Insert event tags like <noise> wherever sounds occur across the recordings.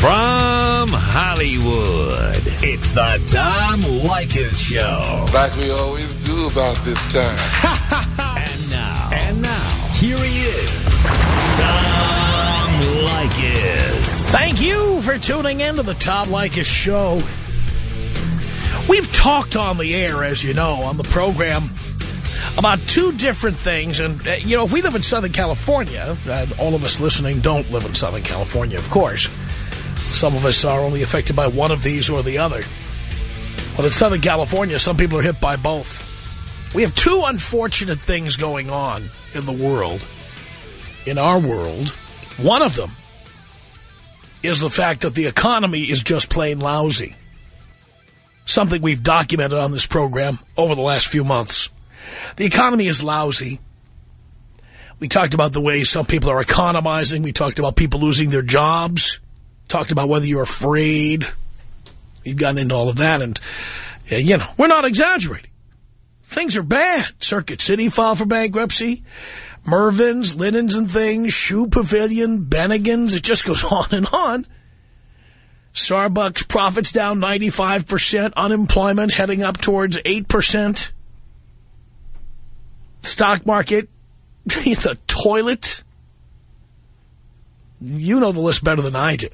From Hollywood, it's the Tom Leykis Show. Like we always do about this time. <laughs> and now. And now. Here he is. Tom Leykis. Thank you for tuning in to the Tom Leykis Show. We've talked on the air, as you know, on the program about two different things. And, uh, you know, if we live in Southern California, and all of us listening don't live in Southern California, of course. Some of us are only affected by one of these or the other. Well, in Southern California, some people are hit by both. We have two unfortunate things going on in the world, in our world. One of them is the fact that the economy is just plain lousy. Something we've documented on this program over the last few months. The economy is lousy. We talked about the way some people are economizing. We talked about people losing their jobs. Talked about whether you're afraid. We've gotten into all of that. And, uh, you know, we're not exaggerating. Things are bad. Circuit City filed for bankruptcy. Mervyn's, Linens and Things, Shoe Pavilion, Bennigan's. It just goes <laughs> on and on. Starbucks profits down 95%. Unemployment heading up towards 8%. Stock market, <laughs> the toilet. You know the list better than I do.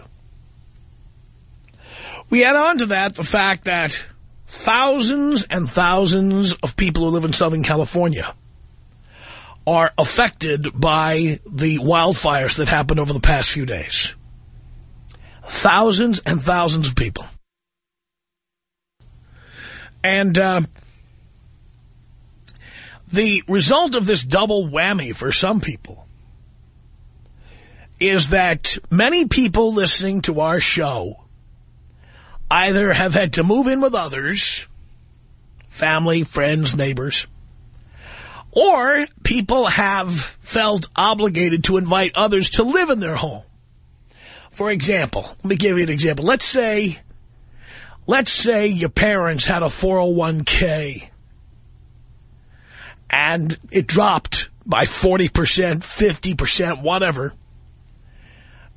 We add on to that the fact that thousands and thousands of people who live in Southern California are affected by the wildfires that happened over the past few days. Thousands and thousands of people. And uh, the result of this double whammy for some people is that many people listening to our show either have had to move in with others, family, friends, neighbors, or people have felt obligated to invite others to live in their home. For example, let me give you an example. Let's say, let's say your parents had a 401k and it dropped by 40%, 50%, whatever.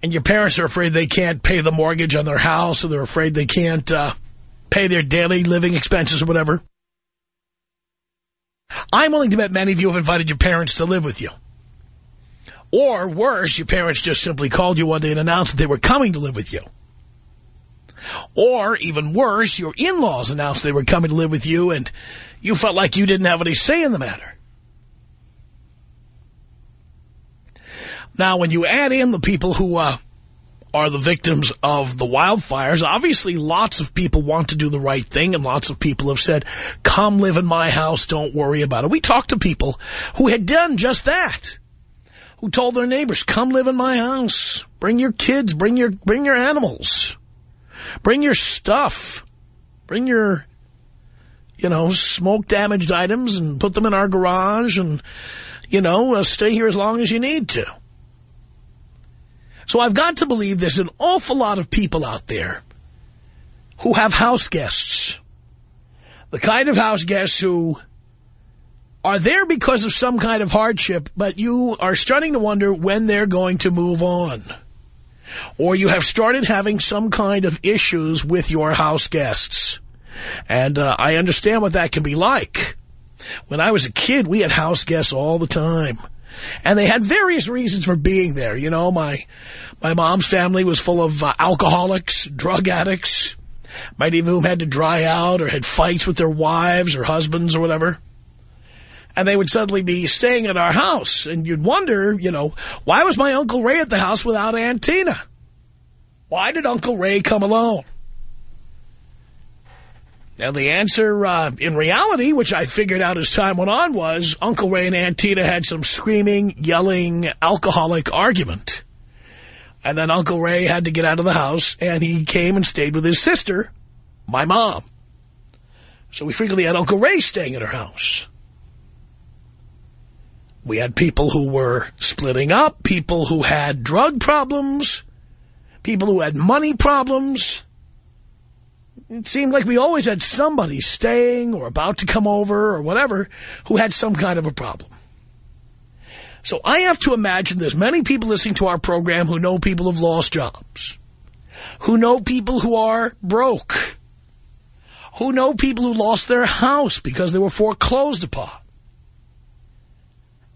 And your parents are afraid they can't pay the mortgage on their house or they're afraid they can't uh, pay their daily living expenses or whatever. I'm willing to bet many of you have invited your parents to live with you. Or worse, your parents just simply called you one day and announced that they were coming to live with you. Or, even worse, your in-laws announced they were coming to live with you and you felt like you didn't have any say in the matter. Now, when you add in the people who uh, are the victims of the wildfires, obviously lots of people want to do the right thing, and lots of people have said, come live in my house, don't worry about it. We talked to people who had done just that, who told their neighbors, come live in my house, bring your kids, bring your, bring your animals, bring your stuff, bring your, you know, smoke-damaged items and put them in our garage and, you know, uh, stay here as long as you need to. So I've got to believe there's an awful lot of people out there who have house guests. The kind of house guests who are there because of some kind of hardship, but you are starting to wonder when they're going to move on. Or you have started having some kind of issues with your house guests. And uh, I understand what that can be like. When I was a kid, we had house guests all the time. And they had various reasons for being there. You know, my my mom's family was full of uh, alcoholics, drug addicts. Many of whom had to dry out or had fights with their wives or husbands or whatever. And they would suddenly be staying at our house. And you'd wonder, you know, why was my Uncle Ray at the house without Aunt Tina? Why did Uncle Ray come alone? And the answer, uh, in reality, which I figured out as time went on, was Uncle Ray and Aunt Tina had some screaming, yelling, alcoholic argument. And then Uncle Ray had to get out of the house, and he came and stayed with his sister, my mom. So we frequently had Uncle Ray staying at our house. We had people who were splitting up, people who had drug problems, people who had money problems it seemed like we always had somebody staying or about to come over or whatever who had some kind of a problem. So I have to imagine there's many people listening to our program who know people who've lost jobs. who know people who are broke, who know people who lost their house because they were foreclosed upon.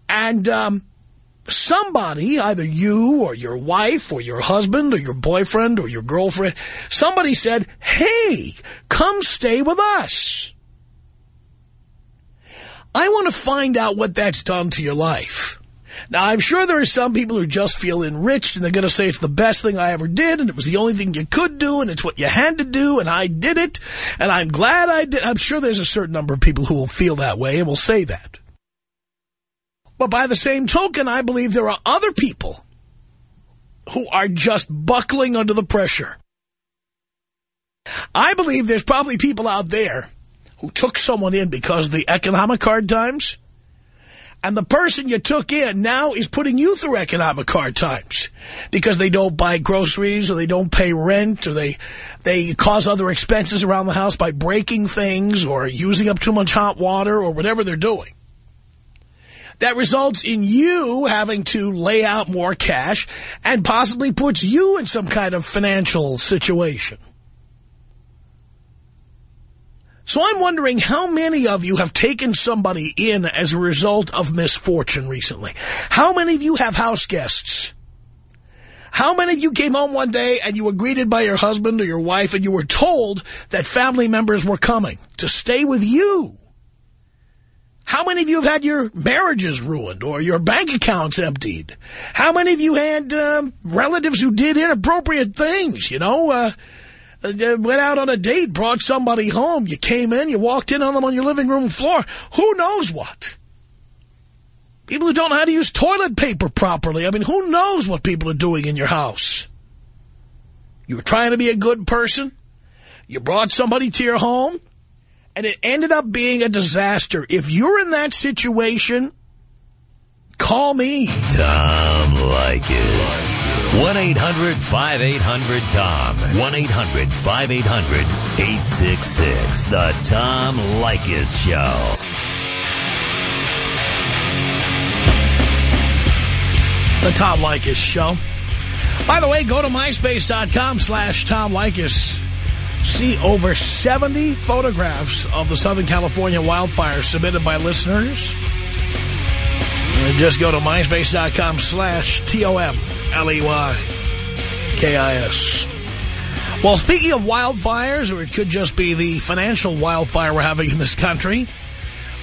And um, somebody, either you or your wife or your husband or your boyfriend or your girlfriend, somebody said, hey, come stay with us. I want to find out what that's done to your life. Now, I'm sure there are some people who just feel enriched and they're going to say it's the best thing I ever did and it was the only thing you could do and it's what you had to do and I did it and I'm glad I did. I'm sure there's a certain number of people who will feel that way and will say that. But by the same token, I believe there are other people who are just buckling under the pressure. I believe there's probably people out there who took someone in because of the economic hard times and the person you took in now is putting you through economic hard times because they don't buy groceries or they don't pay rent or they they cause other expenses around the house by breaking things or using up too much hot water or whatever they're doing. That results in you having to lay out more cash and possibly puts you in some kind of financial situation. So I'm wondering how many of you have taken somebody in as a result of misfortune recently? How many of you have house guests? How many of you came home one day and you were greeted by your husband or your wife and you were told that family members were coming to stay with you? How many of you have had your marriages ruined or your bank accounts emptied? How many of you had um, relatives who did inappropriate things, you know, uh, uh, went out on a date, brought somebody home. You came in, you walked in on them on your living room floor. Who knows what? People who don't know how to use toilet paper properly. I mean, who knows what people are doing in your house? You were trying to be a good person. You brought somebody to your home. And it ended up being a disaster. If you're in that situation, call me. Tom Leykis. 1-800-5800-TOM. 1-800-5800-866. The Tom Leykis Show. The Tom Leykis Show. By the way, go to myspace.com slash Tom Leykis. See over 70 photographs of the Southern California wildfires submitted by listeners. Uh, just go to myspace.com slash T-O-M-L-E-Y-K-I-S. Well, speaking of wildfires, or it could just be the financial wildfire we're having in this country,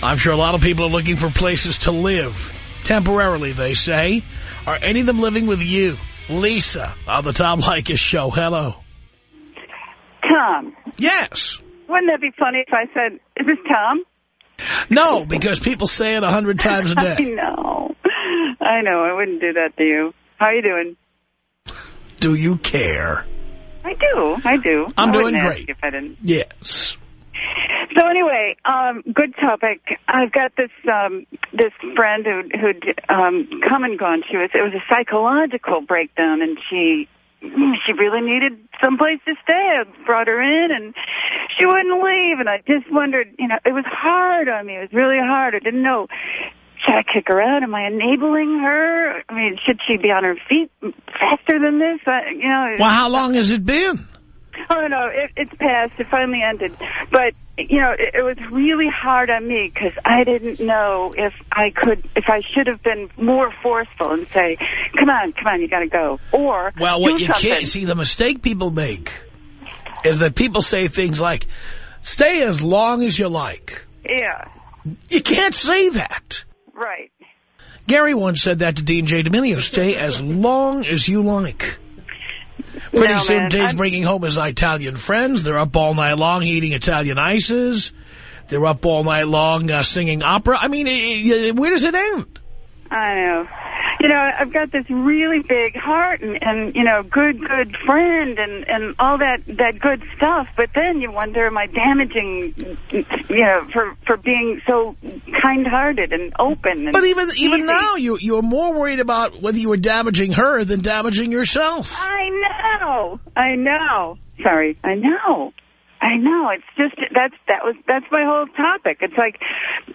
I'm sure a lot of people are looking for places to live. Temporarily, they say. Are any of them living with you? Lisa on the Tom Leykis Show. Hello. Tom. Yes. Wouldn't that be funny if I said, is this Tom? No, because people say it a hundred times a <laughs> day. I know. I know. I wouldn't do that to you. How are you doing? Do you care? I do. I do. I'm I doing great. If I didn't. Yes. So anyway, um, good topic. I've got this um, this friend who who'd um, come and gone. She was it was a psychological breakdown, and she she really needed someplace to stay. I brought her in, and she wouldn't leave. And I just wondered, you know, it was hard on me. It was really hard. I didn't know. Should I kick her out? Am I enabling her? I mean, should she be on her feet faster than this? I, you know. Well, how long has it been? Oh, no, it, it's passed. It finally ended. But, you know, it, it was really hard on me because I didn't know if I could, if I should have been more forceful and say, come on, come on, you got to go. Or Well, what you something. can't see, the mistake people make is that people say things like, stay as long as you like. Yeah, You can't say that. right. Gary once said that to Dean J. D'Amelio, stay as long as you like. Pretty No, soon, man, Dave's I'm- bringing home his Italian friends. They're up all night long eating Italian ices. They're up all night long uh, singing opera. I mean, i i where does it end? I know. You know, I've got this really big heart and, and you know, good, good friend and, and all that, that good stuff. But then you wonder, am I damaging, you know, for, for being so kind-hearted and open? And But even even now, you, you're more worried about whether you were damaging her than damaging yourself. I know. I know. Sorry. I know. I know. It's just that's that was that's my whole topic. It's like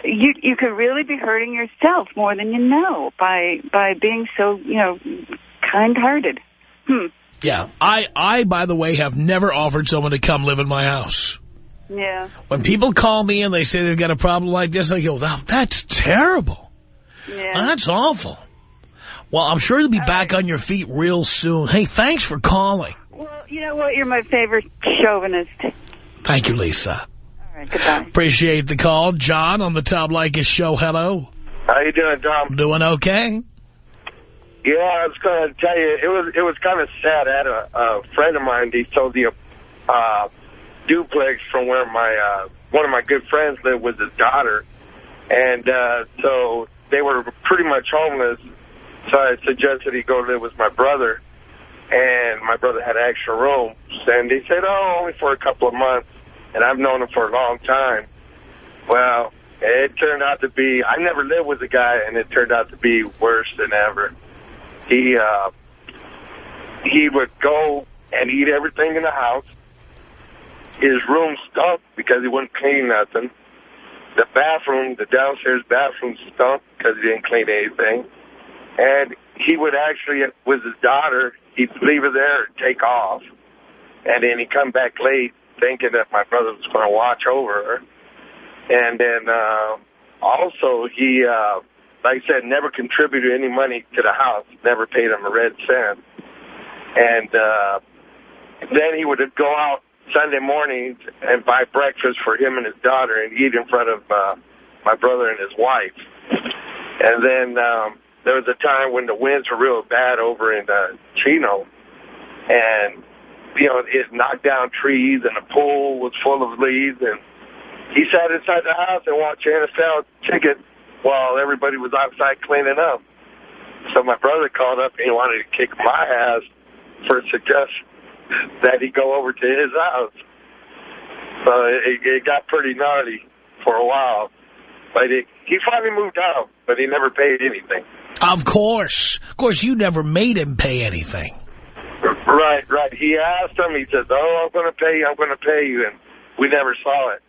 you you could really be hurting yourself more than you know by by being so you know kind-hearted. Hmm. Yeah. I, I, by the way, have never offered someone to come live in my house. Yeah. When people call me and they say they've got a problem like this, I go, "Wow, that's terrible. Yeah. That's awful. Well, I'm sure you'll be back on your feet real soon. Hey, thanks for calling. Well, you know what? You're my favorite chauvinist. Thank you, Lisa. All right, goodbye. Appreciate the call. John on the Tom Leykis show. Hello. How you doing, Tom? Doing okay? Yeah, I was going to tell you, it was it was kind of sad. I had a, a friend of mine, he sold the uh, duplex from where my uh, one of my good friends lived with his daughter. And uh, so they were pretty much homeless. So I suggested he go live with my brother. And my brother had extra rooms. And he said, oh, only for a couple of months. And I've known him for a long time. Well, it turned out to be, I never lived with the guy, and it turned out to be worse than ever. He, uh, he would go and eat everything in the house. His room stunk because he wouldn't clean nothing. The bathroom, the downstairs bathroom stunk because he didn't clean anything. And he would actually, with his daughter, he'd leave her there and take off. And then he'd come back late thinking that my brother was going to watch over her. And then uh, also he, uh, like I said, never contributed any money to the house, never paid him a red cent. And uh, then he would go out Sunday mornings and buy breakfast for him and his daughter and eat in front of uh, my brother and his wife. And then um, there was a time when the winds were real bad over in uh, Chino. And, you know, it knocked down trees and the pool was full of leaves. And he sat inside the house and watched NFL ticket while everybody was outside cleaning up. So my brother called up and he wanted to kick my ass for a suggestion <laughs> that he go over to his house. So it, it got pretty gnarly for a while. But it, he finally moved out, but he never paid anything. Of course. Of course, you never made him pay anything. Right, right. He asked him, he says, oh, I'm going to pay you, I'm going to pay you, and we never saw it.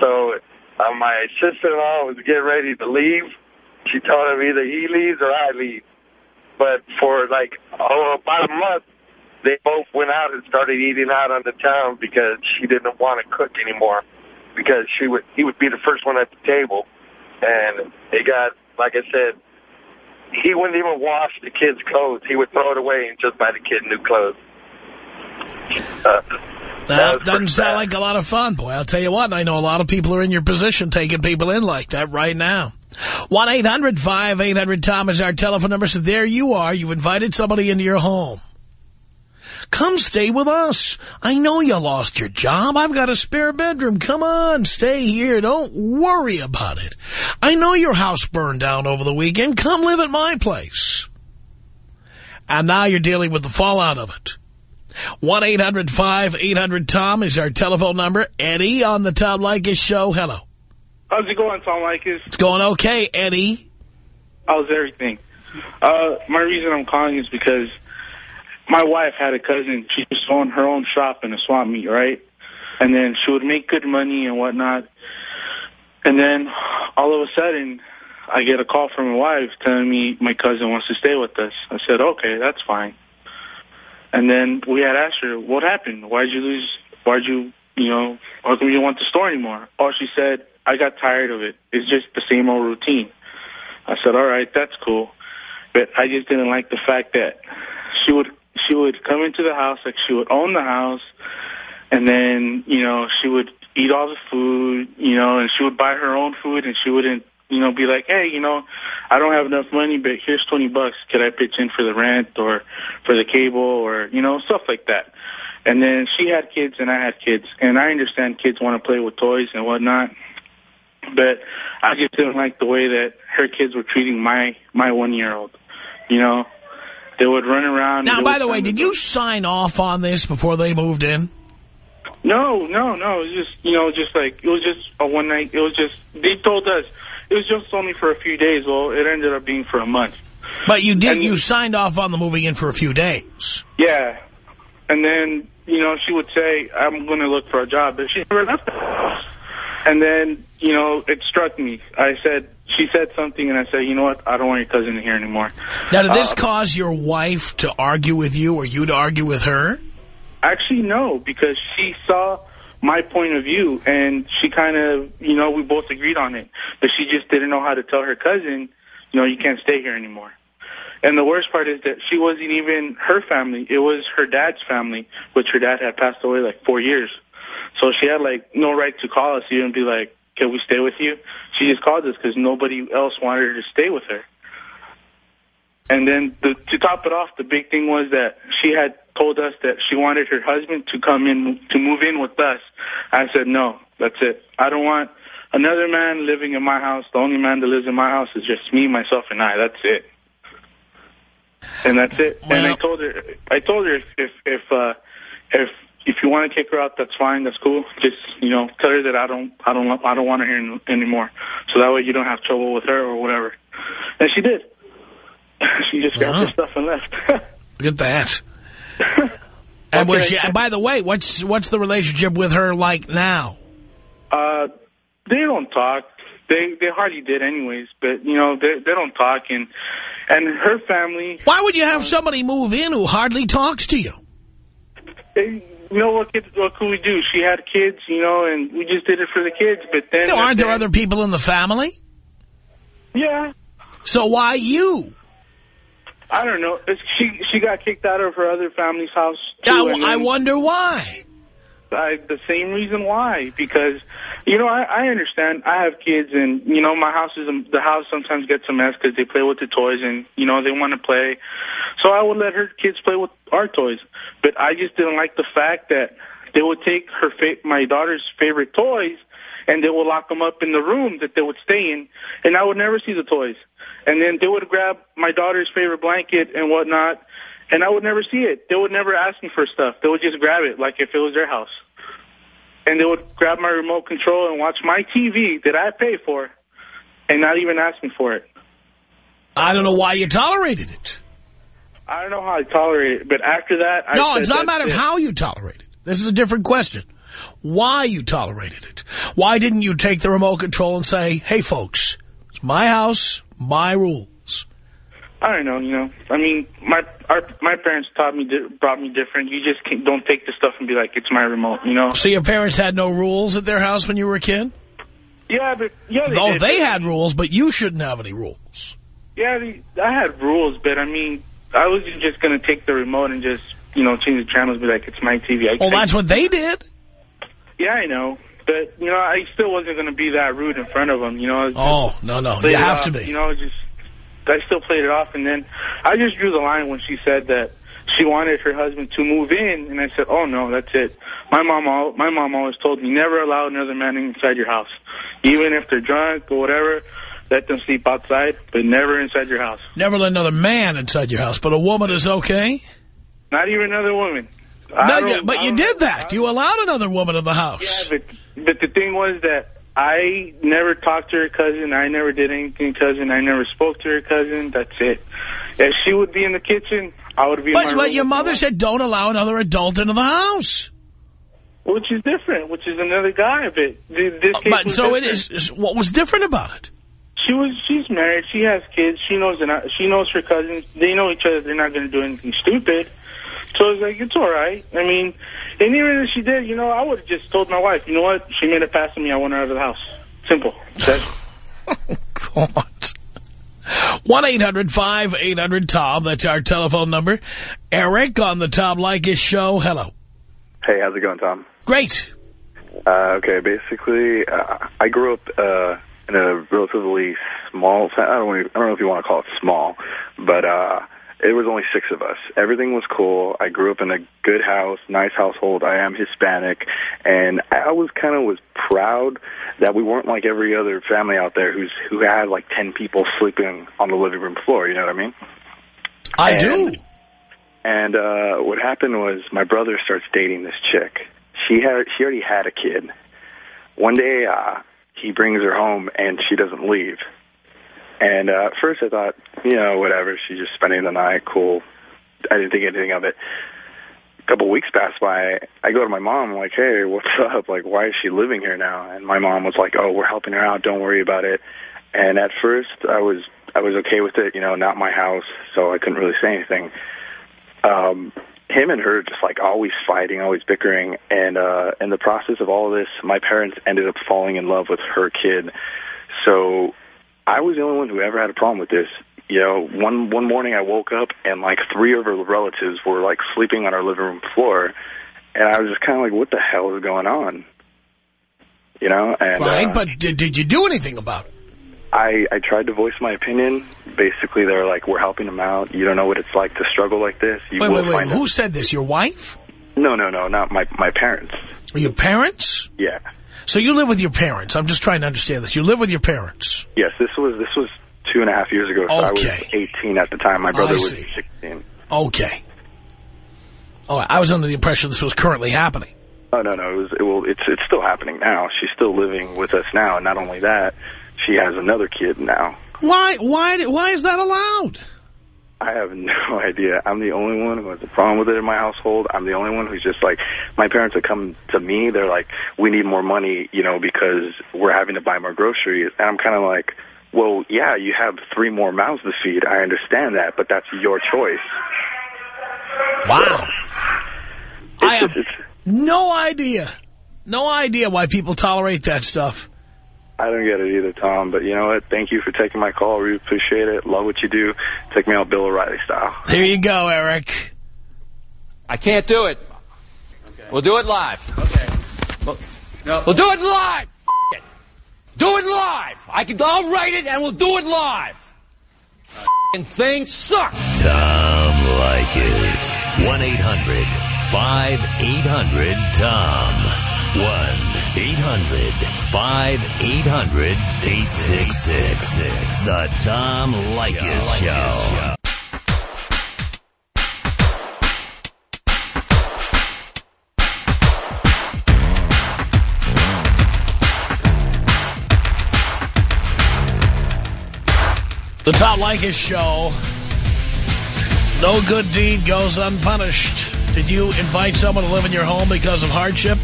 So uh, my sister-in-law was getting ready to leave. She told him either he leaves or I leave. But for like, oh, about a month, they both went out and started eating out on the town because she didn't want to cook anymore. Because she would, he would be the first one at the table. And they got, like I said, he wouldn't even wash the kids' clothes. He would throw it away and just buy the kid new clothes. Uh, That doesn't sound like a lot of fun. Boy, I'll tell you what, I know a lot of people are in your position taking people in like that right now. 1-800-5800-TOM is our telephone number. So there you are. You've invited somebody into your home. Come stay with us. I know you lost your job. I've got a spare bedroom. Come on, stay here. Don't worry about it. I know your house burned down over the weekend. Come live at my place. And now you're dealing with the fallout of it. 1-800-5800-TOM is our telephone number. Eddie on the Tom Leykis show. Hello. How's it going, Tom Leykis? It's going okay, Eddie. How's everything? Uh, my reason I'm calling is because my wife had a cousin. She was on her own shop in a swamp meet, right? And then she would make good money and whatnot. And then all of a sudden, I get a call from my wife telling me my cousin wants to stay with us. I said, okay, that's fine. And then we had asked her, what happened? Why'd you lose? Why'd you, you know, how come you don't you want the store anymore? Oh, she said, I got tired of it. It's just the same old routine. I said, all right, that's cool. But I just didn't like the fact that she would she would come into the house, like she would own the house, and then, you know, she would eat all the food, you know, and she would buy her own food, and she wouldn't, you know, be like, hey, you know, I don't have enough money, but here's 20 bucks. Could I pitch in for the rent or for the cable or, you know, stuff like that. And then she had kids and I had kids. And I understand kids want to play with toys and whatnot. But I just didn't like the way that her kids were treating my, my one-year-old. You know, they would run around. Now, by the way, did you sign off on this before they moved in? No, no, no. It was just, you know, just like, it was just a one night. It was just, they told us, it was just only for a few days. Well, it ended up being for a month. But you did, And- you signed off on the moving in for a few days. Yeah. And then, you know, she would say, I'm going to look for a job, but she never left the house. And then you know, it struck me. I said, she said something, and I said, you know what, I don't want your cousin here anymore. Now, did this Uh, cause your wife to argue with you or you to argue with her? Actually, no, because she saw my point of view, and she kind of, you know, we both agreed on it. But she just didn't know how to tell her cousin, you know, you can't stay here anymore. And the worst part is that she wasn't even her family. It was her dad's family, which her dad had passed away like four years. So she had like no right to call us even and be like, can we stay with you? She just called us because nobody else wanted her to stay with her. And then the, to top it off, the big thing was that she had told us that she wanted her husband to come in, to move in with us. I said, no, that's it. I don't want another man living in my house. The only man that lives in my house is just me, myself, and I. That's it. And that's it. and I told her, I told her if, if, if, uh, if, if you want to kick her out, that's fine. That's cool. Just, you know, tell her that I don't, I don't, I don't want her here anymore. So that way you don't have trouble with her or whatever. And she did. <laughs> She just grabbed Wow. her stuff and left. <laughs> Look at that. <laughs> And was she, and by the way, what's what's the relationship with her like now? Uh, they don't talk. They they hardly did anyways. But you know they they don't talk and and her family. Why would you have somebody move in who hardly talks to you? They, you know what? Kid, what could we do? She had kids, you know, and we just did it for the kids. But then aren't there other people in the family? Yeah, So why you? I don't know. It's, she she got kicked out of her other family's house. Too, I, I wonder why. I, the same reason why. Because, you know, I, I understand. I have kids, and you know, my house is the house sometimes gets a mess because they play with the toys, and you know, they want to play. So I would let her kids play with our toys, but I just didn't like the fact that they would take her fa- my daughter's favorite toys, and they would lock them up in the room that they would stay in, and I would never see the toys. And then they would grab my daughter's favorite blanket and whatnot, and I would never see it. They would never ask me for stuff. They would just grab it like if it was their house. And they would grab my remote control and watch my TV that I pay for and not even ask me for it. I don't know why you tolerated it. I don't know how I tolerated it, but after that, I No, it's not a matter of how you tolerate it. This is a different question. Why you tolerated it. Why didn't you take the remote control and say, hey, folks, it's my house, my rules. I don't know, you know. I mean, my our my parents taught me di- brought me different. You just can't, don't take the stuff and be like, it's my remote, you know. So your parents had no rules at their house when you were a kid? Yeah, but yeah, they Oh, did. they had rules, but you shouldn't have any rules. Yeah, they, I had rules, but I mean, I wasn't just gonna take the remote and just you know change the channels, and be like, it's my TV. I, Well, I- that's what they did. Yeah, I know, but you know, I still wasn't gonna be that rude in front of them. You know. Just- Oh, no, no, you have to uh, be. You know, just I still played it off, and then I just drew the line when she said that she wanted her husband to move in, and I said, "Oh no, that's it." My mom, al my mom always told me never allow another man inside your house, even if they're drunk or whatever. Let them sleep outside, but never inside your house. Never let another man inside your house, but a woman is okay? Not even another woman. No, yeah, but you did that. You allowed another woman in the Yeah, house. but but the thing was that I never talked to her cousin. I never did anything cousin. I never spoke to her cousin. That's it. If she would be in the kitchen, I would be in my But, room but your mother said don't allow another adult into the house. which is different, which is another guy. But th- this case But so it different. is, what was different about it? She was. She's married. She has kids. She knows. She knows her cousins. They know each other. They're not going to do anything stupid. So it's like it's all right. I mean, and even if she did, you know, I would have just told my wife. You know what? She made a pass at me. I want her out of the house. Simple. That's, <laughs> God. 1-800-5800-TOM. That's our telephone number. Eric on the Tom Leykis show. Hello. Hey, how's it going, Tom? Great. Uh, okay, basically, uh, I grew up uh, in a relatively small town. I don't, wanna- I don't know if you want to call it small, but uh, it was only six of us. Everything was cool. I grew up in a good house, nice household. I am Hispanic, and I always kind of was proud that we weren't like every other family out there who's who had like ten people sleeping on the living room floor. You know what I mean? I And- do. And uh, what happened was my brother starts dating this chick. She had she already had a kid. One day uh, he brings her home and she doesn't leave. And uh, at first I thought, you know, whatever. She's just spending the night. Cool. I didn't think anything of it. A couple weeks passed by. I go to my mom, I'm like, hey, what's <laughs> up? Like, why is she living here now? And my mom was like, oh, we're helping her out. Don't worry about it. And at first, I was I was okay with it. You know, not my house, so I couldn't really say anything. Um, him and her just like always fighting, always bickering, and uh, in the process of all of this, my parents ended up falling in love with her kid. So I was the only one who ever had a problem with this. You know, one one morning I woke up and like three of her relatives were like sleeping on our living room floor, and I was just kind of like, "What the hell is going on?" You know, and Right, uh, but did, did you do anything about it? I I tried to voice my opinion. Basically, they're like, "We're helping them out. You don't know what it's like to struggle like this. You Wait, will wait, wait. find out." Who said this? Your wife? No, no, no, not my my parents. Your parents? Yeah. So you live with your parents. I'm just trying to understand this. You live with your parents. Yes, this was this was two and a half years ago. So I was 18 at the time. My brother I was see. 16. Okay. Oh, I was under the impression this was currently happening. Oh no, no, it was it will it's it's still happening now. She's still living with us now, and not only that, she has another kid now. Why? Why? Why is that allowed? I have no <laughs> idea. I'm the only one who has a problem with it in my household. I'm the only one who's just like, my parents have come to me. They're like, we need more money, you know, because we're having to buy more groceries. And I'm kind of like, well, yeah, you have three more mouths to feed. I understand that, but that's your choice. Wow. I have no idea. No idea why people tolerate that stuff. I don't get it either, Tom. But you know what? Thank you for taking my call. We appreciate it. Love what you do. Take me out Bill O'Reilly style. Here you go, Eric. I can't do it. We'll do it live. Okay. We'll, we'll do it live. It. Do it live. I can. I'll write it and we'll do it live. F***ing thing sucks. Tom Leykis. 1-800-5800-TOM. 1-800-5800-866. The Tom Leykis Show. The Tom Leykis Show. No good deed goes unpunished. Did you invite someone to live in your home because of hardship?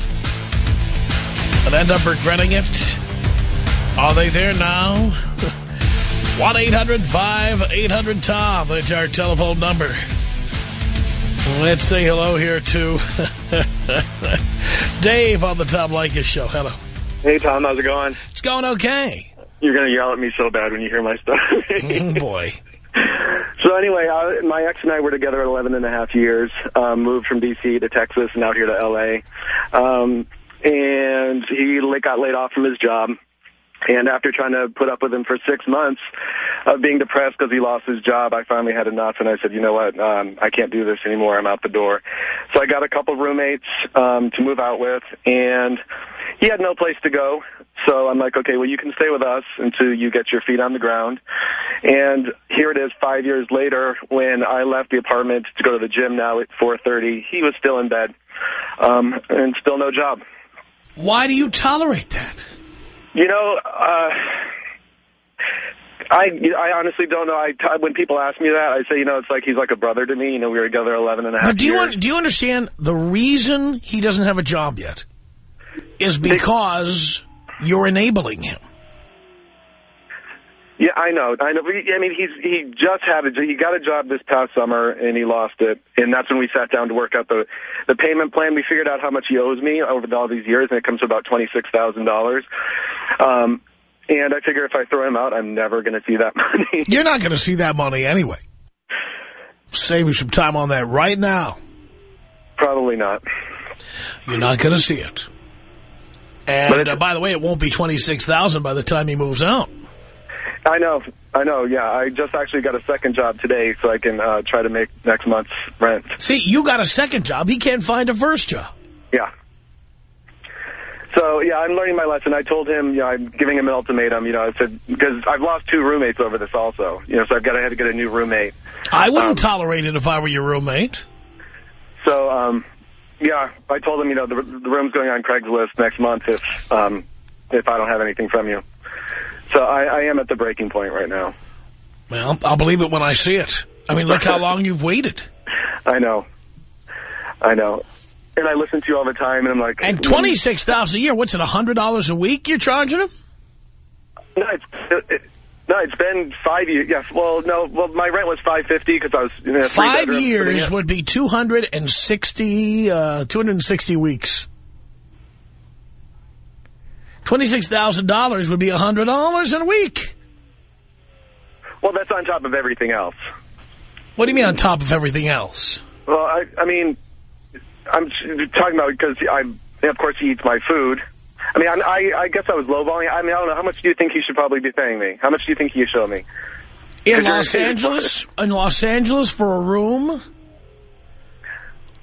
And end up regretting it? Are they there now? <laughs> 1-800-5800-TOM. That's our telephone number. Let's say hello here to <laughs> Dave on the Tom Leykis Show. Hello. Hey, Tom, how's it going? It's going okay. You're going to yell at me so bad when you hear my stuff. Oh, boy. <laughs> So anyway, I, my ex and I were together 11 and a half years, um, moved from D.C. to Texas and out here to L.A. Um, and he got laid off from his job. And after trying to put up with him for six months of being depressed because he lost his job, I finally had enough. And I said, you know what, um, I can't do this anymore. I'm out the door. So I got a couple roommates um, to move out with. And he had no place to go. So I'm like, okay, well, you can stay with us until you get your feet on the ground. And here it is five years later when I left the apartment to go to the gym now at 4.30. He was still in bed um, and still no job. Why do you tolerate that? You know, uh, I I honestly don't know. I, when people ask me that, I say, you know, it's like he's like a brother to me. You know, we were together 11 and a half But do you, years. un- do you understand the reason he doesn't have a job yet is because you're enabling him? Yeah, I know. I know. I mean, he's he just had a he got a job this past summer and he lost it, and that's when we sat down to work out the the payment plan. We figured out how much he owes me over all these years, and it comes to about twenty six thousand dollars. Um, and I figure if I throw him out, I'm never going to see that <laughs> money. You're not going to see that money anyway. Save you some time on that right now. Probably not. You're not going to see it. And uh, by the way, it won't be 26,000 by the time he moves out. I know. I know. Yeah, I just actually got a second job today, so I can uh, try to make next month's rent. See, you got a second job. He can't find a first job. Yeah. So, yeah, I'm learning my lesson. I told him, you know, I'm giving him an ultimatum, you know, I said, because I've lost two roommates over this also, you know, so I've got to have to get a new roommate. I wouldn't Um, tolerate it if I were your roommate. So, um, yeah, I told him, you know, the, the room's going on Craigslist next month if, um, if I don't have anything from you. So I, I am at the breaking point right now. Well, I'll believe it when I see it. I mean, look how <laughs> long you've waited. I know. I know. And I listen to you all the time, and I'm like... And 26,000 a year, what's it, $100 a week you're charging them? No, it's, it, no, it's been five years. Yeah, well, no, well, my rent was five fifty because I was in a Five years would be 260, uh, 260 weeks. $26,000 would be $100 in a week. Well, that's on top of everything else. What do you mean on top of everything else? Well, I, I mean, I'm talking about because I, and of course, he eats my food. I mean, I, I, I guess I was lowballing. I mean, I don't know. How much do you think he should probably be paying me? How much do you think he should show me? In Los Angeles, in Los Angeles for a room, a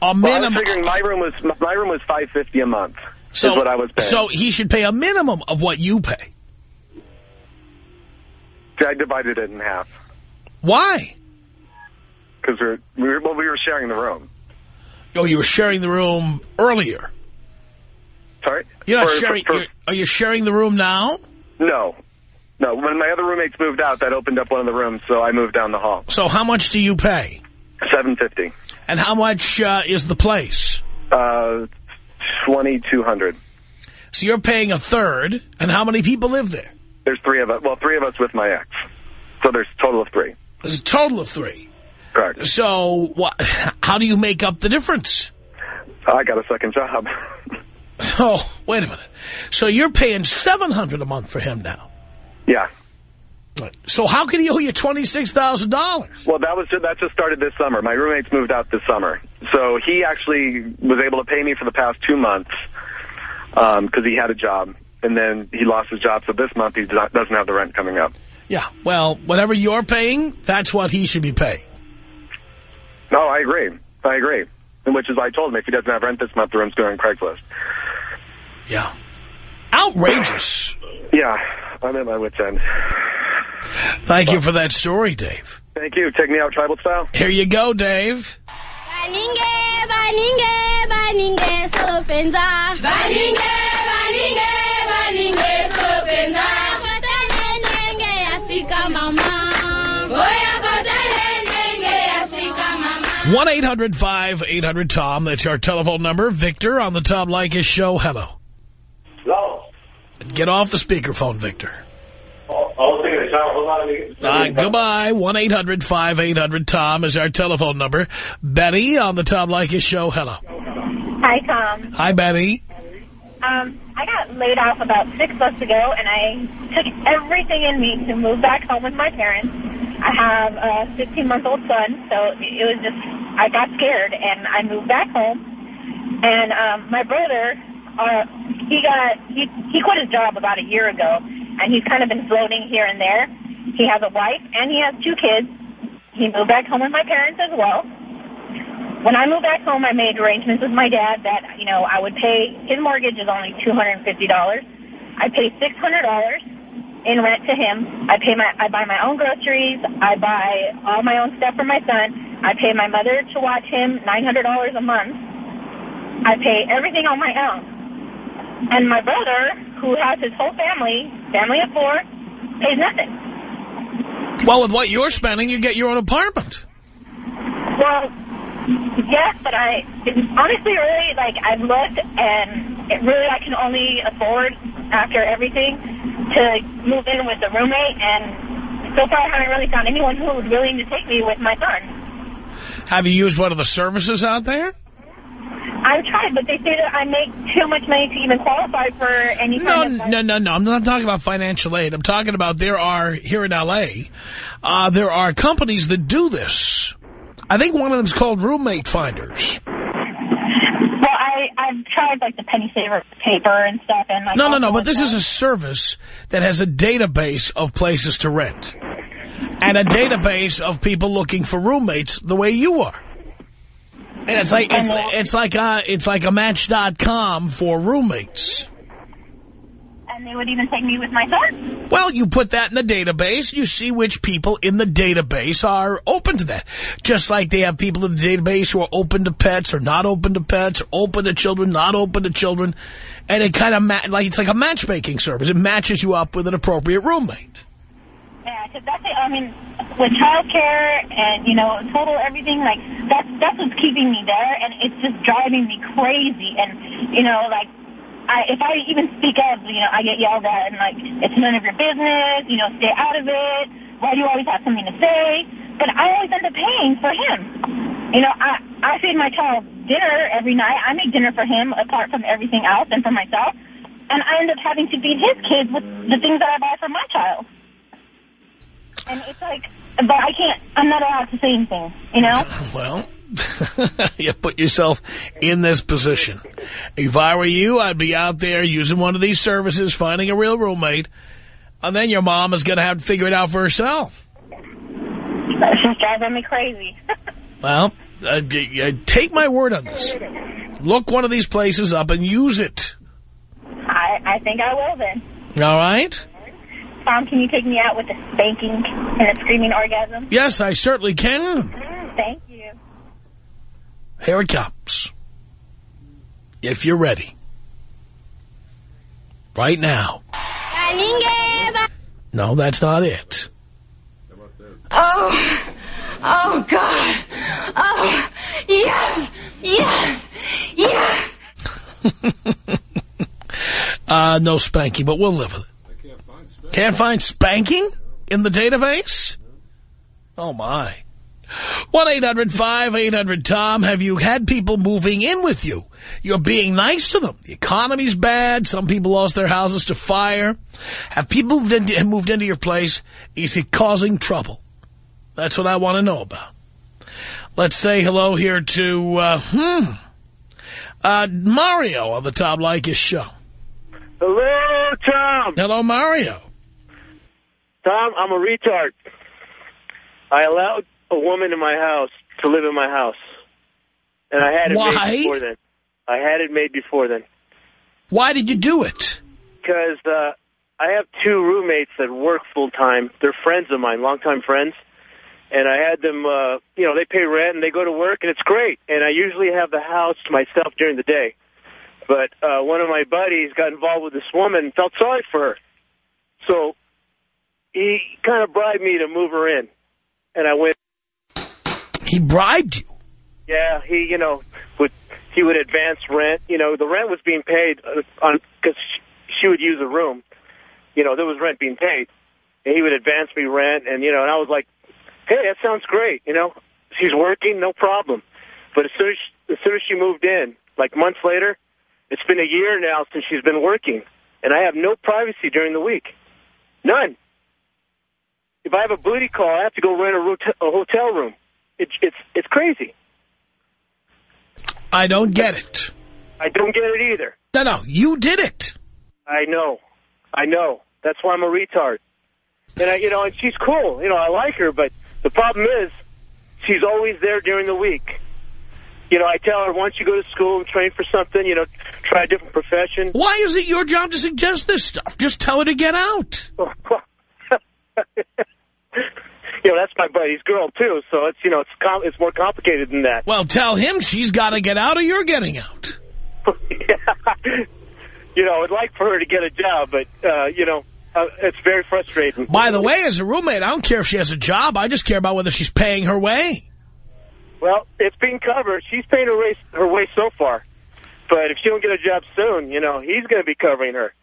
Well, I was figuring my room was my room was five fifty a month. So, what I was paying. so he should pay a minimum of what you pay. I divided it in half Why? because we're we were, well we were sharing the room. Oh, you were sharing the room earlier. Sorry, You're not For- sharing. for- you're, are you sharing the room now? no, no. When my other roommates moved out, that opened up one of the rooms, so I moved down the hall. So how much do you pay? Seven fifty. And how much uh, is the place? Uh, twenty two hundred. So you're paying a third. And how many people live there? There's three of us. Well, three of us with my ex. So there's a total of three. There's a total of three. Correct. So what? How do you make up the difference? I got a second job. <laughs> So wait a minute. So you're paying seven hundred a month for him now. yeah. So how can he owe you twenty six thousand dollars? Well, that was just, that just started this summer. My roommates moved out this summer, so he actually was able to pay me for the past two months um, because he had a job, and then he lost his job. So this month he doesn't have the rent coming up. Yeah. Well, whatever you're paying, that's what he should be paying. No, I agree. I agree. And which is why I told him if he doesn't have rent this month, the rent's going on Craigslist. Yeah. Outrageous. Yeah, I'm at my wit's end. Thank you for that story, Dave. Thank you. Take me out tribal style. Here you go, Dave. Baninge, baninge, baninge, sopenza. Baninge, baninge, baninge, sopenza. Kotele nenge asika mama. Boya kotele nenge asika mama. 1-800-5800-TOM. That's our telephone number. Victor on the Tom Leykis show. Hello. No. Get off the speakerphone, Victor. Oh, I was taking a shower. Hold on. Uh, goodbye. 1-800-5800-TOM is our telephone number. Betty on the Tom Leykis show. Hello. Hi, Tom. Hi, Betty. Um, I got laid off about six months ago, and I took everything in me to move back home with my parents. I have a 15-month-old son, so it was just, I got scared, and I moved back home. And um, my brother, uh, he got, he, he quit his job about a year ago, and he's kind of been floating here and there. He has a wife, and he has two kids. He moved back home with my parents as well. When I moved back home, I made arrangements with my dad that, you know, I would pay, his mortgage is only $250. I pay $600 in rent to him. I pay my, I buy my own groceries. I buy all my own stuff for my son. I pay my mother to watch him $900 a month. I pay everything on my own. And my brother, who has his whole family, family of four, pays nothing. Well, with what you're spending, you get your own apartment. Well, yes, but I honestly really like I've looked and it really I can only afford after everything to move in with a roommate and so far I haven't really found anyone who would willing to take me with my son. Have you used one of the services out there? I've tried, but they say that I make too much money to even qualify for any No, kind of no, no, no. I'm not talking about financial aid. I'm talking about there are, here in L.A., uh, there are companies that do this. I think one of them is called Roommate Finders. Well, I I've tried like the penny saver paper and stuff and like No, no, no, but this stuff. is a service that has a database of places to rent. And a database of people looking for roommates the way you are. And it's like, it's, uh, it's like, a, it's like a match.com for roommates. and they would even take me with my son. Well, you put that in the database, you see which people in the database are open to that. Just like they have people in the database who are open to pets or not open to pets, or open to children, not open to children. And it kind of, like it's like a matchmaking service. It matches you up with an appropriate roommate. Because that's it. I mean, with childcare and you know, total everything, like that's that's what's keeping me there, and it's just driving me crazy. And you know, like, I if I even speak up, you know, I get yelled at, and like, it's none of your business. You know, stay out of it. Why do you always have something to say? But I always end up paying for him. You know, I I feed my child dinner every night. I make dinner for him apart from everything else and for myself. And I end up having to feed his kids with the things that I buy for my child. And it's like, but I can't, I'm not allowed to say anything, you know? <laughs> Well, <laughs> you put yourself in this position. If I were you, I'd be out there using one of these services, finding a real roommate, and then your mom is going to have to figure it out for herself. She's driving me crazy. <laughs> Well, uh, uh, take my word on this. Look one of these places up and use it. I, I think I will then. All right? Tom, can you take me out with a spanking and a screaming orgasm? Yes, I certainly can. Thank you. Here it comes. If you're ready. Right now. No, that's not it. Oh, oh God. Oh, yes, yes, yes. <laughs> Uh, no spanking, but we'll live with it. Can't find spanking in the database? Oh, my. 1-800-5800-TOM. Have you had people moving in with you? You're being nice to them. The economy's bad. Some people lost their houses to fire. Have people moved into, moved into your place? Is it causing trouble? That's what I want to know about. Let's say hello here to, uh, hmm, uh, Mario on the Tom Leykis show. Hello, Tom. Hello, Mario. Tom, I'm a retard. I allowed a woman in my house to live in my house. And I had it Why? made before then. I had it made before then. Why did you do it? Because uh, I have two roommates that work full-time. They're friends of mine, longtime friends. And I had them, uh, you know, they pay rent and they go to work, and it's great. And I usually have the house to myself during the day. But uh, one of my buddies got involved with this woman and felt sorry for her. So he kind of bribed me to move her in. And I went, He bribed you. yeah, he, you know, would he would advance rent. You know, the rent was being paid uh, on because she would use a room. You know, there was rent being paid. And he would advance me rent, and you know, and I was like, hey, that sounds great. You know, she's working, no problem. But as soon as she, as soon as she moved in, like months later, it's been a year now since she's been working, and I have no privacy during the week, none. If I have a booty call, I have to go rent a, a hotel room. It's it's it's crazy. I don't get it. I don't get it either. No, no, you did it. I know. I know. That's why I'm a retard. And I, you know, and she's cool. You know, I like her, but the problem is she's always there during the week. You know, I tell her, once you go to school and train for something, you know, try a different profession. Why is it your job to suggest this stuff? Just tell her to get out. <laughs> you know, that's my buddy's girl, too, so it's, you know, it's com it's more complicated than that. Well, tell him she's got to get out or you're getting out. yeah. <laughs> You know, I'd like for her to get a job, but, uh, you know, uh, it's very frustrating. By the way, as a roommate, I don't care if she has a job. I just care about whether she's paying her way. Well, it's being covered. She's paying her way, her way so far. But if she don't get a job soon, you know, he's going to be covering her.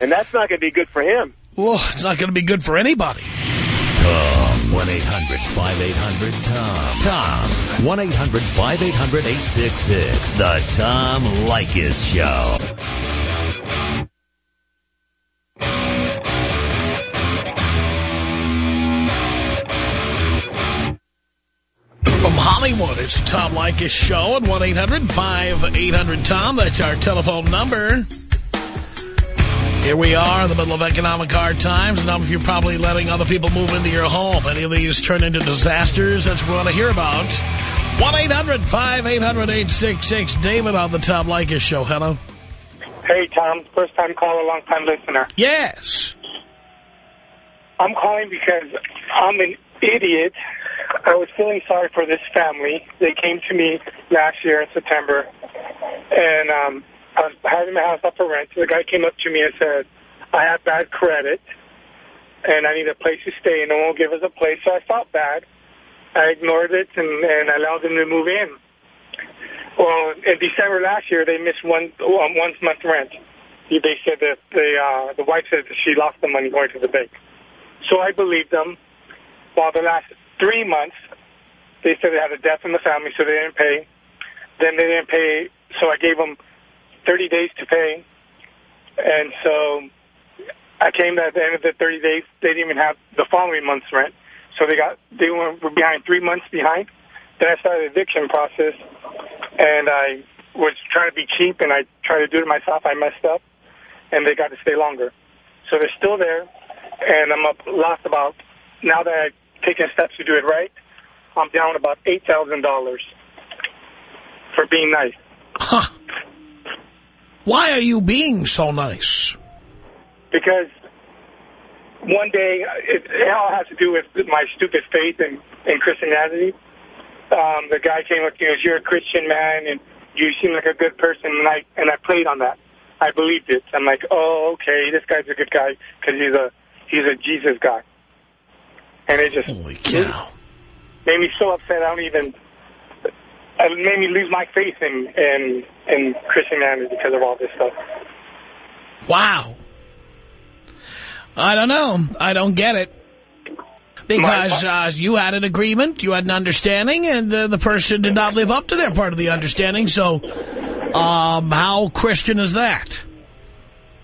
And that's not going to be good for him. Well, it's not going to be good for anybody. Tom. 1-800-5800-TOM. Tom. 1-800-5800-866. The Tom Leykis Show. From Hollywood, it's Tom Leykis Show at 1-800-5800-TOM. That's our telephone number. Here we are in the middle of economic hard times. Now, if you're probably letting other people move into your home, any of these turn into disasters, that's what we want to hear about. 1-800-5800-866. David on the Tom Leykis Show. Hello. Hey, Tom. First time caller, long time listener. Yes. I'm calling because I'm an idiot. I was feeling sorry for this family. They came to me last year in September, and um, I was having my house up for rent. So the guy came up to me and said, I have bad credit, and I need a place to stay, and they won't give us a place, so I felt bad. I ignored it and, and allowed them to move in. Well, in December last year, they missed one um, one month rent. They said that the uh, the wife said that she lost the money going to the bank. So I believed them. While the last three months, they said they had a death in the family, so they didn't pay. Then they didn't pay, so I gave them 30 days to pay. And so I came at the end of the 30 days. They didn't even have the following month's rent. So they got they were behind three months behind. Then I started the eviction process, and I was trying to be cheap, and I tried to do it myself. I messed up, and they got to stay longer. So they're still there, and I'm up, lost about, now that I've taken steps to do it right, I'm down about $8,000 for being nice. Huh. Why are you being so nice? Because one day, it, it all has to do with my stupid faith in, in Christianity. Um, the guy came up to me and goes, you're a Christian man, and you seem like a good person, and I, and I played on that. I believed it. I'm like, oh, okay, this guy's a good guy because he's a he's a Jesus guy. And it just Holy cow. made me so upset. I don't even. It made me lose my faith in in in Christianity because of all this stuff. Wow. I don't know. I don't get it. Because uh, you had an agreement, you had an understanding, and uh, the person did not live up to their part of the understanding. So, um, how Christian is that?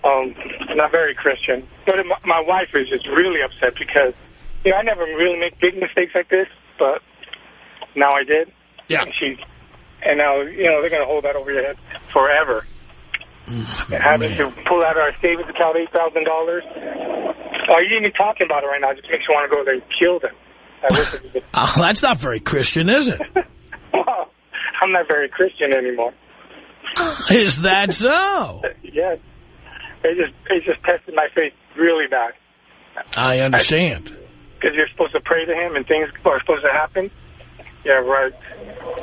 Um, not very Christian. But my, my wife is just really upset because, you know, I never really make big mistakes like this, but now I did. Yeah. And and now, you know, they're going to hold that over your head forever. Mm-hmm. Having to pull out our savings account $8,000. Are you even talking about it right now? It just makes you want to go there and kill them. I wish it was <laughs> Oh, that's not very Christian, is it? <laughs> well, I'm not very Christian anymore. <laughs> Is that so? Yes. It just, it just tested my faith really bad. I understand. Because you're supposed to pray to him and things are supposed to happen. Yeah, right.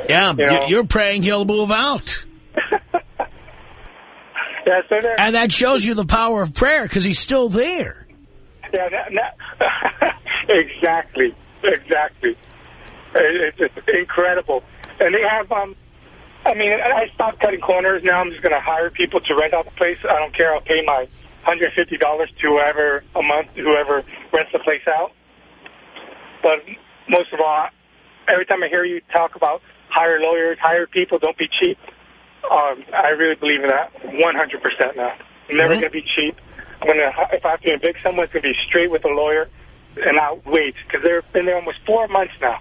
Yeah, You know. you're praying he'll move out. <laughs> Yeah, so there, And that shows you the power of prayer because he's still there. yeah, that, that, <laughs> exactly, exactly. It- It's just incredible. And they have, um, I mean, I stopped cutting corners. Now I'm just going to hire people to rent out the place. I don't care. I'll pay my $150 to whoever a month, whoever rents the place out. But most of all, every time I hear you talk about hire lawyers, hire people, don't be cheap, um, I really believe in that 100% now. I'm never Mhm. going to be cheap. I'm going to, if I have to evict someone, it's going to be straight with a lawyer and not wait because they've been there almost four months now.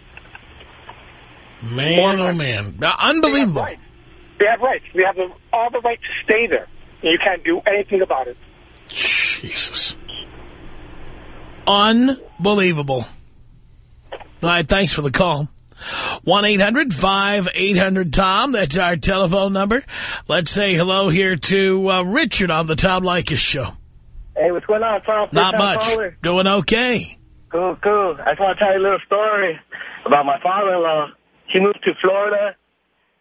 Man, oh man. Uh, Unbelievable. They have rights. They have the, all the right to stay there. And you can't do anything about it. Jesus. Unbelievable. All right, thanks for the call. 1-800-5800-TOM. That's our telephone number. Let's say hello here to uh, Richard on the Tom Leykis Show. Hey, what's going on, Tom? Not First-time much. caller. Doing okay. Cool, cool. I just want to tell you a little story about my father-in-law. He moved to Florida.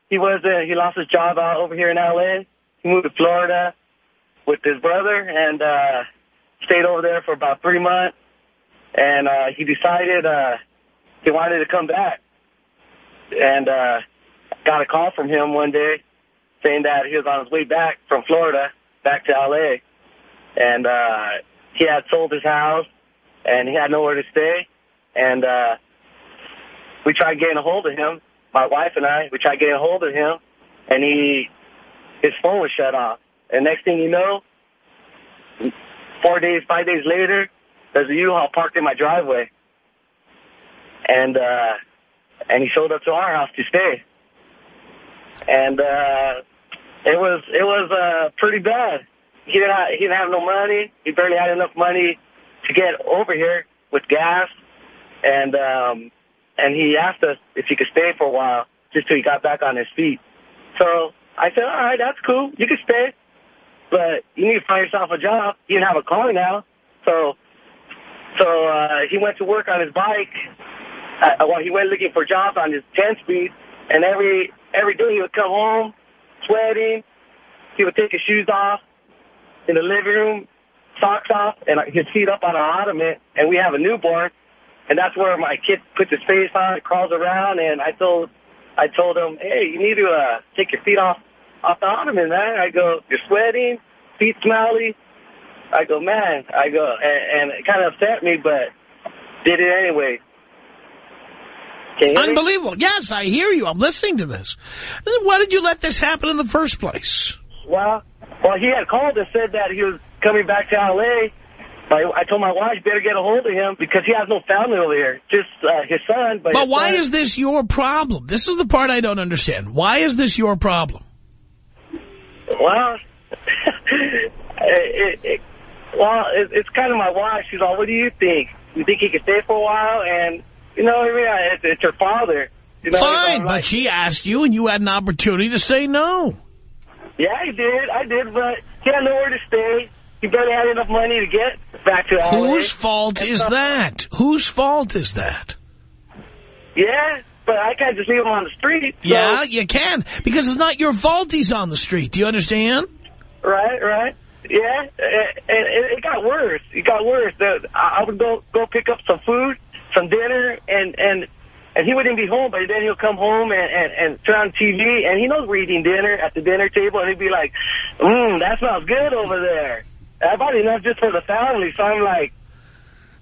He was uh, he lost his job out over here in L.A. He moved to Florida with his brother and uh, stayed over there for about three months. And uh, he decided uh, he wanted to come back. And uh, got a call from him one day saying that he was on his way back from Florida back to L.A. And uh, he had sold his house and he had nowhere to stay. And uh, we tried getting a hold of him, my wife and I. We tried getting a hold of him, and he his phone was shut off. And next thing you know, four days, five days later, there's a U-Haul parked in my driveway, and uh, and he showed up to our house to stay. And uh, it was it was uh, pretty bad. He didn't have, he didn't have no money. He barely had enough money to get over here with gas, and um, and he asked us if he could stay for a while just till he got back on his feet. So I said, all right, that's cool. You can stay, but you need to find yourself a job. You didn't have a car now, so so uh, he went to work on his bike. Uh, well, he went looking for jobs on his 10 speed, and every every day he would come home sweating. He would take his shoes off in the living room, socks off and his feet up on an ottoman, and we have a newborn, and that's where my kid puts his face on, crawls around, and I told, I told him, hey, you need to uh, take your feet off off the ottoman, man. I go, you're sweating, feet smelly. I go, man. I go, and, and it kind of upset me, but did it anyway. Unbelievable. Yes, I hear you. I'm listening to this. Why did you let this happen in the first place? Well, well, he had called and said that he was coming back to L.A. I told my wife, better get a hold of him because he has no family over here, just uh, his son. But, but why son, is this your problem? This is the part I don't understand. Why is this your problem? Well, <laughs> it, it, well, it, it's kind of my wife. She's all, what do you think? You think he can stay for a while? And, you know, what I mean, it's, it's her father. You know, Fine, but she asked you and you had an opportunity to say no. Yeah, I did. I did, but he had nowhere to stay. He barely had enough money to get back to LA. Whose fault is that? Whose fault is that? Yeah, but I can't just leave him on the street. So. Yeah, you can, because it's not your fault he's on the street. Do you understand? Right, right. Yeah, and it, it got worse. It got worse. I would go go pick up some food, some dinner, and and and he wouldn't be home, but then he'll come home and, and, and turn on TV, and he knows we're eating dinner at the dinner table, and he'd be like, mmm, that smells good over there. I bought enough just for the family, so I'm like,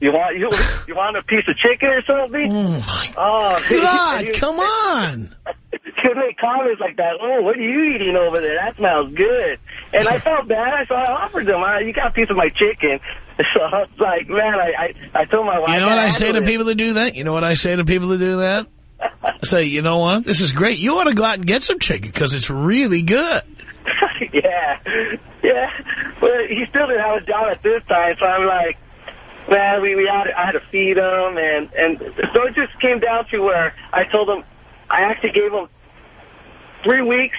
you want you <laughs> you want a piece of chicken or something? Oh, my oh, <laughs> God, he, <laughs> come on. He would make comments like that. Oh, what are you eating over there? That smells good. And I felt bad, so I offered him, uh, you got a piece of my chicken. <laughs> So I was like, man, I, I, I told my wife. You know what I say to it. people that do that? You know what I say to people that do that? I say, you know what? This is great. You ought to go out and get some chicken because it's really good. <laughs> yeah, yeah. But he still didn't have a job at this time, so I'm like, man, we, we had, I had to feed him, and, and so it just came down to where I told him, I actually gave him three weeks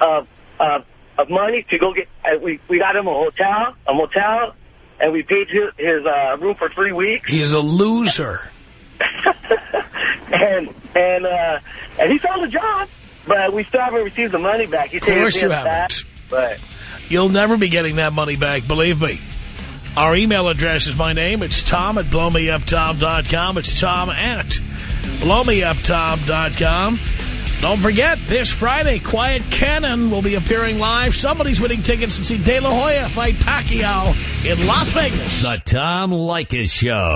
of, of, of money to go get, uh, we, we got him a hotel, a motel, and we paid his, his uh, room for three weeks. He's a loser. <laughs> and and uh, and he found a job, but we still haven't received the money back. He of course you haven't. Back, but You'll never be getting that money back, believe me. Our email address is my name. It's Tom at blowmeuptom.com. It's Tom at blowmeuptom.com. Don't forget, this Friday, Quiet Cannon will be appearing live. Somebody's winning tickets to see De La Hoya fight Pacquiao in Las Vegas. The Tom Leykis Show.